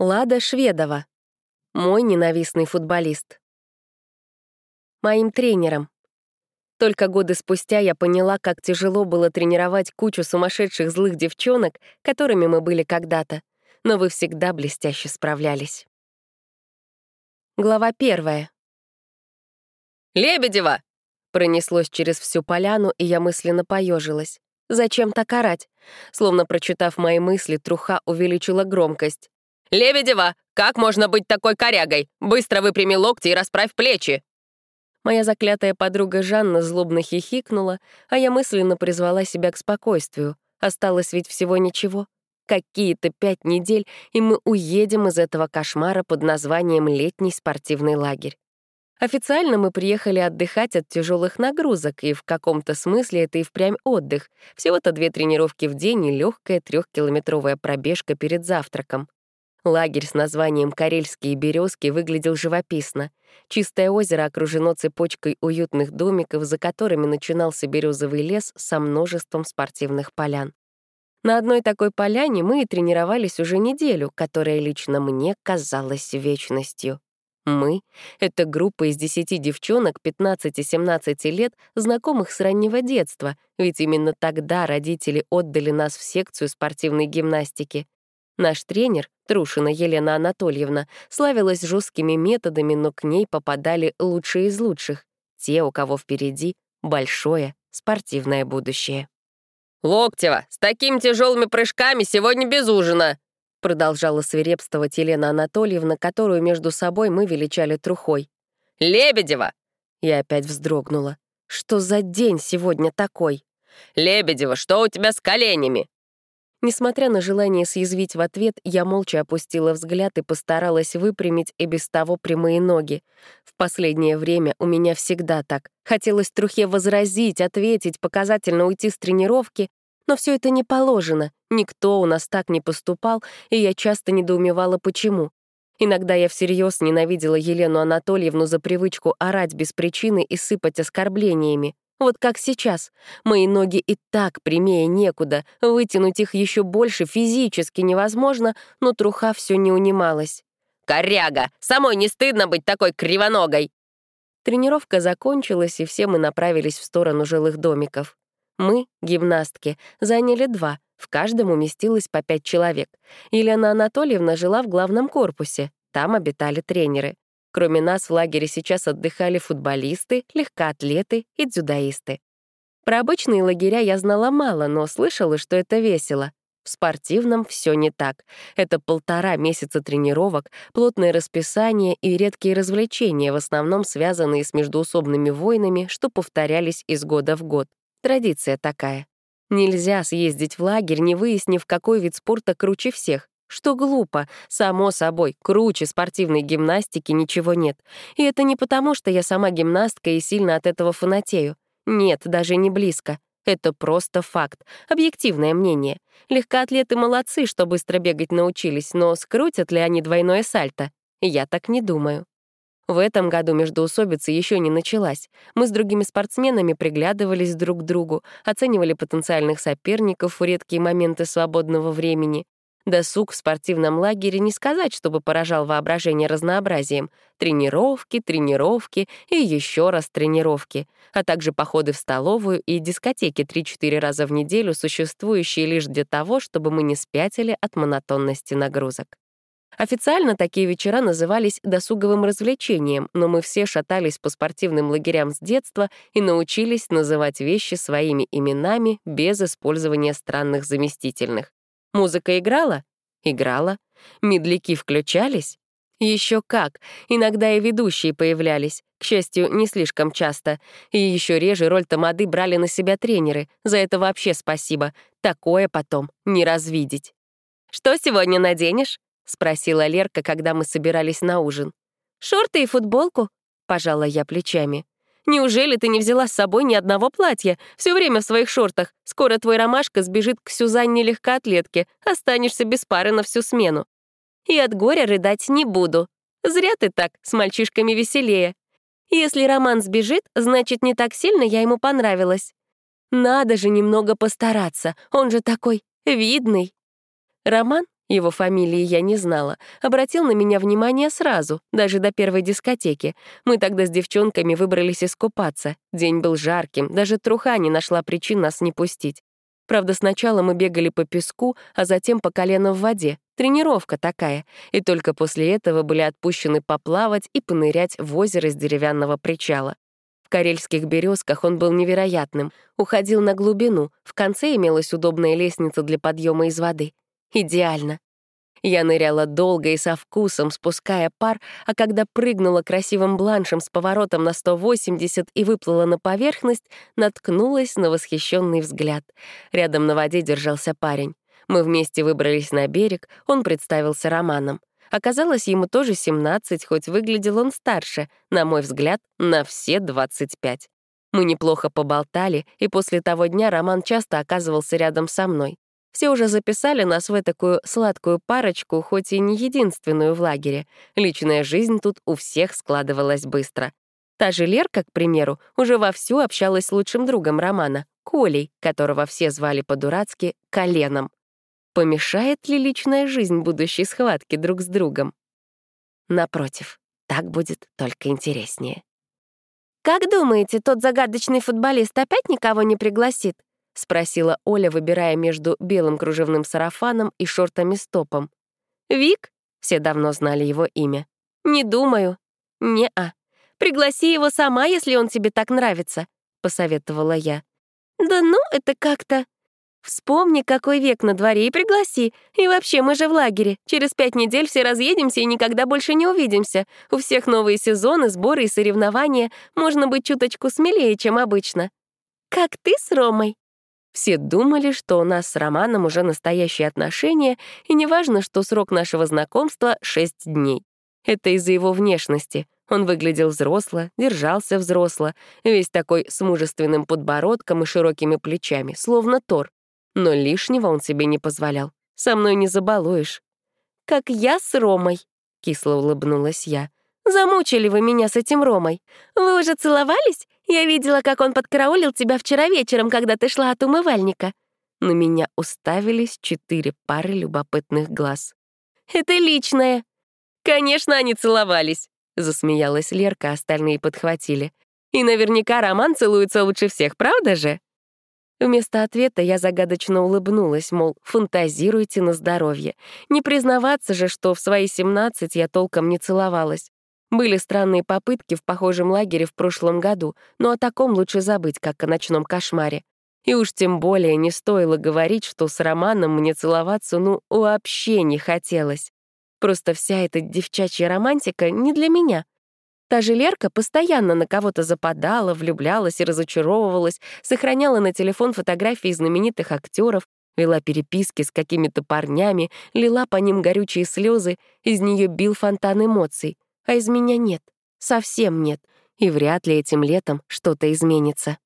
Лада Шведова. Мой ненавистный футболист. Моим тренером. Только годы спустя я поняла, как тяжело было тренировать кучу сумасшедших злых девчонок, которыми мы были когда-то, но вы всегда блестяще справлялись. Глава первая. «Лебедева!» Пронеслось через всю поляну, и я мысленно поежилась. Зачем так орать? Словно прочитав мои мысли, труха увеличила громкость. «Лебедева, как можно быть такой корягой? Быстро выпрями локти и расправь плечи!» Моя заклятая подруга Жанна злобно хихикнула, а я мысленно призвала себя к спокойствию. Осталось ведь всего ничего. Какие-то пять недель, и мы уедем из этого кошмара под названием «Летний спортивный лагерь». Официально мы приехали отдыхать от тяжелых нагрузок, и в каком-то смысле это и впрямь отдых. Всего-то две тренировки в день и легкая трехкилометровая пробежка перед завтраком. Лагерь с названием «Карельские березки» выглядел живописно. Чистое озеро окружено цепочкой уютных домиков, за которыми начинался березовый лес со множеством спортивных полян. На одной такой поляне мы и тренировались уже неделю, которая лично мне казалась вечностью. Мы — это группа из 10 девчонок 15-17 лет, знакомых с раннего детства, ведь именно тогда родители отдали нас в секцию спортивной гимнастики. Наш тренер, Трушина Елена Анатольевна, славилась жесткими методами, но к ней попадали лучшие из лучших, те, у кого впереди большое спортивное будущее. «Локтева, с такими тяжелыми прыжками сегодня без ужина!» продолжала свирепствовать Елена Анатольевна, которую между собой мы величали трухой. «Лебедева!» Я опять вздрогнула. «Что за день сегодня такой?» «Лебедева, что у тебя с коленями?» Несмотря на желание съязвить в ответ, я молча опустила взгляд и постаралась выпрямить и без того прямые ноги. В последнее время у меня всегда так. Хотелось трухе возразить, ответить, показательно уйти с тренировки, но все это не положено, никто у нас так не поступал, и я часто недоумевала, почему. Иногда я всерьез ненавидела Елену Анатольевну за привычку орать без причины и сыпать оскорблениями. Вот как сейчас. Мои ноги и так прямее некуда, вытянуть их еще больше физически невозможно, но труха все не унималась. «Коряга! Самой не стыдно быть такой кривоногой!» Тренировка закончилась, и все мы направились в сторону жилых домиков. Мы, гимнастки, заняли два, в каждом уместилось по пять человек. Елена Анатольевна жила в главном корпусе, там обитали тренеры. Кроме нас в лагере сейчас отдыхали футболисты, легкоатлеты и дзюдоисты. Про обычные лагеря я знала мало, но слышала, что это весело. В спортивном все не так. Это полтора месяца тренировок, плотное расписание и редкие развлечения, в основном связанные с междуусобными войнами, что повторялись из года в год. Традиция такая. Нельзя съездить в лагерь, не выяснив, какой вид спорта круче всех. Что глупо, само собой, круче спортивной гимнастики ничего нет. И это не потому, что я сама гимнастка и сильно от этого фанатею. Нет, даже не близко. Это просто факт, объективное мнение. Легкоатлеты молодцы, что быстро бегать научились, но скрутят ли они двойное сальто? Я так не думаю. В этом году междоусобица еще не началась. Мы с другими спортсменами приглядывались друг к другу, оценивали потенциальных соперников в редкие моменты свободного времени. Досуг в спортивном лагере не сказать, чтобы поражал воображение разнообразием. Тренировки, тренировки и еще раз тренировки, а также походы в столовую и дискотеки 3-4 раза в неделю, существующие лишь для того, чтобы мы не спятили от монотонности нагрузок. Официально такие вечера назывались досуговым развлечением, но мы все шатались по спортивным лагерям с детства и научились называть вещи своими именами без использования странных заместительных. Музыка играла? Играла. Медляки включались? Еще как. Иногда и ведущие появлялись. К счастью, не слишком часто. И еще реже роль тамады брали на себя тренеры. За это вообще спасибо. Такое потом не развидеть. «Что сегодня наденешь?» — спросила Лерка, когда мы собирались на ужин. «Шорты и футболку», — пожала я плечами. Неужели ты не взяла с собой ни одного платья? Все время в своих шортах. Скоро твой ромашка сбежит к Сюзанне легкоатлетке. Останешься без пары на всю смену. И от горя рыдать не буду. Зря ты так, с мальчишками веселее. Если Роман сбежит, значит, не так сильно я ему понравилась. Надо же немного постараться, он же такой видный. Роман, Его фамилии я не знала. Обратил на меня внимание сразу, даже до первой дискотеки. Мы тогда с девчонками выбрались искупаться. День был жарким, даже труха не нашла причин нас не пустить. Правда, сначала мы бегали по песку, а затем по колено в воде. Тренировка такая. И только после этого были отпущены поплавать и понырять в озеро с деревянного причала. В карельских березках он был невероятным. Уходил на глубину. В конце имелась удобная лестница для подъема из воды. Идеально. Я ныряла долго и со вкусом, спуская пар, а когда прыгнула красивым бланшем с поворотом на 180 и выплыла на поверхность, наткнулась на восхищенный взгляд. Рядом на воде держался парень. Мы вместе выбрались на берег, он представился Романом. Оказалось, ему тоже 17, хоть выглядел он старше, на мой взгляд, на все 25. Мы неплохо поболтали, и после того дня Роман часто оказывался рядом со мной. Все уже записали нас в такую сладкую парочку, хоть и не единственную в лагере. Личная жизнь тут у всех складывалась быстро. Та же Лерка, к примеру, уже вовсю общалась с лучшим другом Романа, Колей, которого все звали по-дурацки Коленом. Помешает ли личная жизнь будущей схватки друг с другом? Напротив, так будет только интереснее. «Как думаете, тот загадочный футболист опять никого не пригласит?» — спросила Оля, выбирая между белым кружевным сарафаном и шортами-стопом. «Вик?» — все давно знали его имя. «Не думаю». «Не-а. Пригласи его сама, если он тебе так нравится», — посоветовала я. «Да ну, это как-то...» «Вспомни, какой век на дворе, и пригласи. И вообще, мы же в лагере. Через пять недель все разъедемся и никогда больше не увидимся. У всех новые сезоны, сборы и соревнования. Можно быть чуточку смелее, чем обычно». «Как ты с Ромой?» Все думали, что у нас с Романом уже настоящие отношения, и неважно, что срок нашего знакомства — шесть дней. Это из-за его внешности. Он выглядел взросло, держался взросло, весь такой с мужественным подбородком и широкими плечами, словно Тор. Но лишнего он себе не позволял. Со мной не забалуешь. «Как я с Ромой», — кисло улыбнулась я. «Замучили вы меня с этим Ромой. Вы уже целовались? Я видела, как он подкараулил тебя вчера вечером, когда ты шла от умывальника». На меня уставились четыре пары любопытных глаз. «Это личное». «Конечно, они целовались», — засмеялась Лерка, остальные подхватили. «И наверняка Роман целуется лучше всех, правда же?» Вместо ответа я загадочно улыбнулась, мол, фантазируйте на здоровье. Не признаваться же, что в свои 17 я толком не целовалась. Были странные попытки в похожем лагере в прошлом году, но о таком лучше забыть, как о ночном кошмаре. И уж тем более не стоило говорить, что с Романом мне целоваться ну вообще не хотелось. Просто вся эта девчачья романтика не для меня. Та же Лерка постоянно на кого-то западала, влюблялась и разочаровывалась, сохраняла на телефон фотографии знаменитых актеров, вела переписки с какими-то парнями, лила по ним горючие слезы, из нее бил фонтан эмоций — а из меня нет, совсем нет, и вряд ли этим летом что-то изменится.